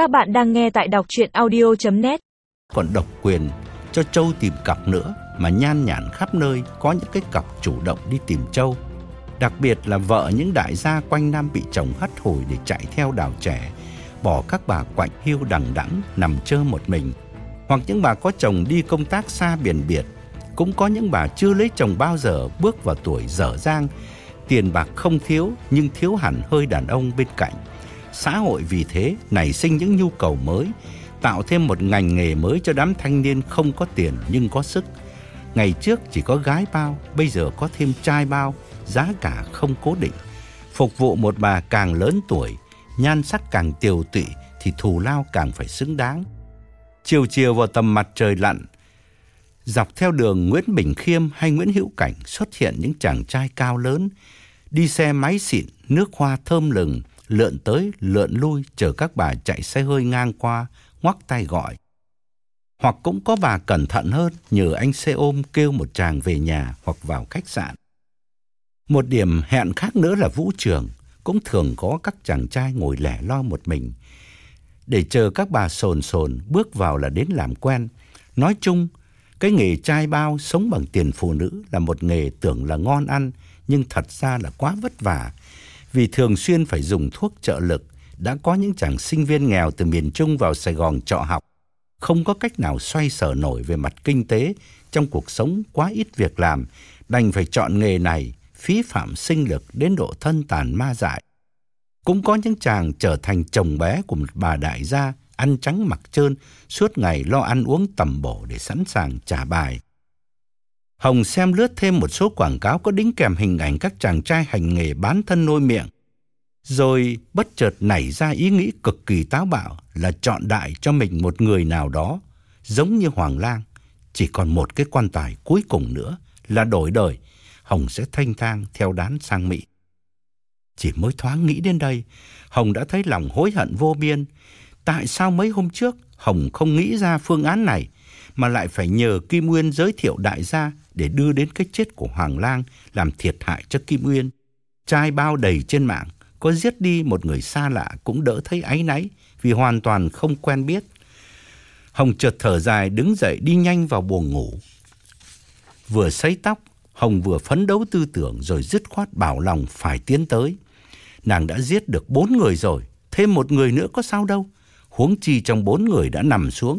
Các bạn đang nghe tại đọc chuyện audio.net Còn độc quyền cho Châu tìm cặp nữa mà nhan nhản khắp nơi có những cái cặp chủ động đi tìm Châu. Đặc biệt là vợ những đại gia quanh năm bị chồng hất hồi để chạy theo đào trẻ, bỏ các bà quạnh hiu đằng đẵng nằm chơ một mình. Hoặc những bà có chồng đi công tác xa biển biệt, cũng có những bà chưa lấy chồng bao giờ bước vào tuổi dở dang, tiền bạc không thiếu nhưng thiếu hẳn hơi đàn ông bên cạnh. Xã hội vì thế nảy sinh những nhu cầu mới, tạo thêm một ngành nghề mới cho đám thanh niên không có tiền nhưng có sức. Ngày trước chỉ có gái bao, bây giờ có thêm trai bao, giá cả không cố định. Phục vụ một bà càng lớn tuổi, nhan sắc càng tiều tụy thì thù lao càng phải xứng đáng. Chiều chiều vào tầm mặt trời lặn, dọc theo đường Nguyễn Bình Khiêm hay Nguyễn Hữu Cảnh xuất hiện những chàng trai cao lớn, đi xe máy xịn, nước hoa thơm lừng, lượn tới lượn lui chờ các bà chạy xe hơi ngang qua, ngoắc tay gọi. Hoặc cũng có bà cẩn thận hơn nhờ anh xe ôm kêu một chàng về nhà hoặc vào khách sạn. Một điểm hẹn khác nữa là vũ trường, cũng thường có các chàng trai ngồi lẻ lo một mình. Để chờ các bà sồn sồn bước vào là đến làm quen. Nói chung, cái nghề trai bao sống bằng tiền phụ nữ là một nghề tưởng là ngon ăn, nhưng thật ra là quá vất vả. Vì thường xuyên phải dùng thuốc trợ lực, đã có những chàng sinh viên nghèo từ miền Trung vào Sài Gòn trọ học, không có cách nào xoay sở nổi về mặt kinh tế trong cuộc sống quá ít việc làm, đành phải chọn nghề này, phí phạm sinh lực đến độ thân tàn ma dại. Cũng có những chàng trở thành chồng bé của một bà đại gia, ăn trắng mặc trơn, suốt ngày lo ăn uống tầm bổ để sẵn sàng trả bài. Hồng xem lướt thêm một số quảng cáo có đính kèm hình ảnh các chàng trai hành nghề bán thân nuôi miệng. Rồi bất chợt nảy ra ý nghĩ cực kỳ táo bạo là chọn đại cho mình một người nào đó, giống như Hoàng Lang. Chỉ còn một cái quan tài cuối cùng nữa là đổi đời, Hồng sẽ thanh thang theo đán sang Mỹ. Chỉ mới thoáng nghĩ đến đây, Hồng đã thấy lòng hối hận vô biên. Tại sao mấy hôm trước Hồng không nghĩ ra phương án này, mà lại phải nhờ Kim Nguyên giới thiệu đại gia để đưa đến cái chết của Hoàng Lang làm thiệt hại cho Kim Uyên. Trai bao đầy trên mạng, có giết đi một người xa lạ cũng đỡ thấy áy náy vì hoàn toàn không quen biết. Hồng chợt thở dài đứng dậy đi nhanh vào buồng ngủ. Vừa sấy tóc, Hồng vừa phấn đấu tư tưởng rồi dứt khoát bảo lòng phải tiến tới. Nàng đã giết được bốn người rồi, thêm một người nữa có sao đâu. Huống chi trong bốn người đã nằm xuống,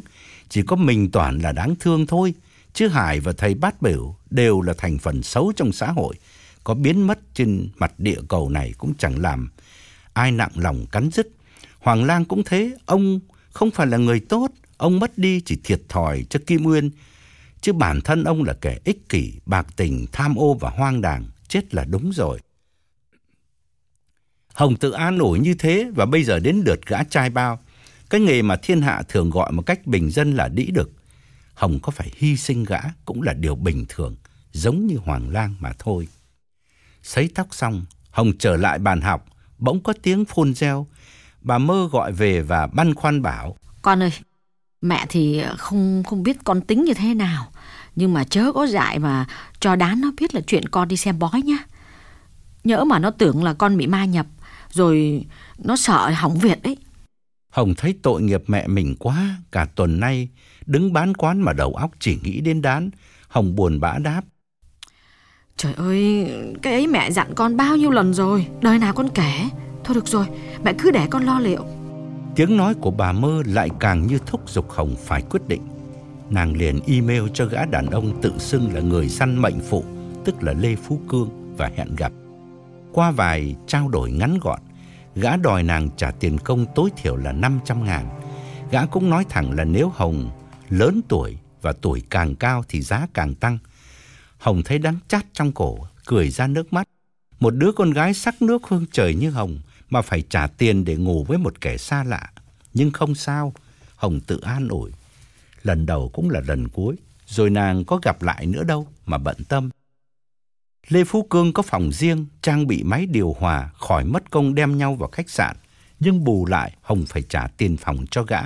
chỉ có mình Toàn là đáng thương thôi. Chứ Hải và thầy Bát Biểu đều là thành phần xấu trong xã hội. Có biến mất trên mặt địa cầu này cũng chẳng làm ai nặng lòng cắn dứt. Hoàng Lang cũng thế, ông không phải là người tốt, ông mất đi chỉ thiệt thòi cho Kim Nguyên. Chứ bản thân ông là kẻ ích kỷ, bạc tình, tham ô và hoang đàng, chết là đúng rồi. Hồng tự an ủi như thế và bây giờ đến lượt gã trai bao. Cái nghề mà thiên hạ thường gọi một cách bình dân là đĩ đực. Hồng có phải hy sinh gã cũng là điều bình thường, giống như Hoàng Lang mà thôi. Sấy tóc xong, Hồng trở lại bàn học, bỗng có tiếng phôn reo. Bà mơ gọi về và băn khoăn bảo. Con ơi, mẹ thì không không biết con tính như thế nào. Nhưng mà chớ có dại mà cho đán nó biết là chuyện con đi xem bói nhá. Nhỡ mà nó tưởng là con bị ma nhập, rồi nó sợ hỏng việc đấy. Hồng thấy tội nghiệp mẹ mình quá, cả tuần nay đứng bán quán mà đầu óc chỉ nghĩ đến đán. Hồng buồn bã đáp. Trời ơi, cái ấy mẹ dặn con bao nhiêu lần rồi, đời nào con kể. Thôi được rồi, mẹ cứ để con lo liệu. Tiếng nói của bà mơ lại càng như thúc giục Hồng phải quyết định. Nàng liền email cho gã đàn ông tự xưng là người săn mệnh phụ, tức là Lê Phú Cương và hẹn gặp. Qua vài trao đổi ngắn gọn, gã đòi nàng trả tiền công tối thiểu là 500 ngàn. Gã cũng nói thẳng là nếu Hồng lớn tuổi và tuổi càng cao thì giá càng tăng. Hồng thấy đắng chát trong cổ, cười ra nước mắt. Một đứa con gái sắc nước hương trời như Hồng mà phải trả tiền để ngủ với một kẻ xa lạ. Nhưng không sao, Hồng tự an ủi. Lần đầu cũng là lần cuối, rồi nàng có gặp lại nữa đâu mà bận tâm. Lê Phú Cương có phòng riêng, trang bị máy điều hòa, khỏi mất công đem nhau vào khách sạn. Nhưng bù lại, Hồng phải trả tiền phòng cho gã.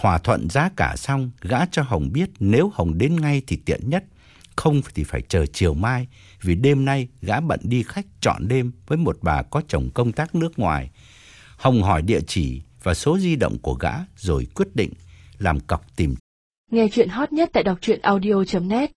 Thỏa thuận giá cả xong, gã cho Hồng biết nếu Hồng đến ngay thì tiện nhất. Không thì phải chờ chiều mai, vì đêm nay gã bận đi khách chọn đêm với một bà có chồng công tác nước ngoài. Hồng hỏi địa chỉ và số di động của gã rồi quyết định làm cọc tìm. Nghe chuyện hot nhất tại đọc truyện audio.net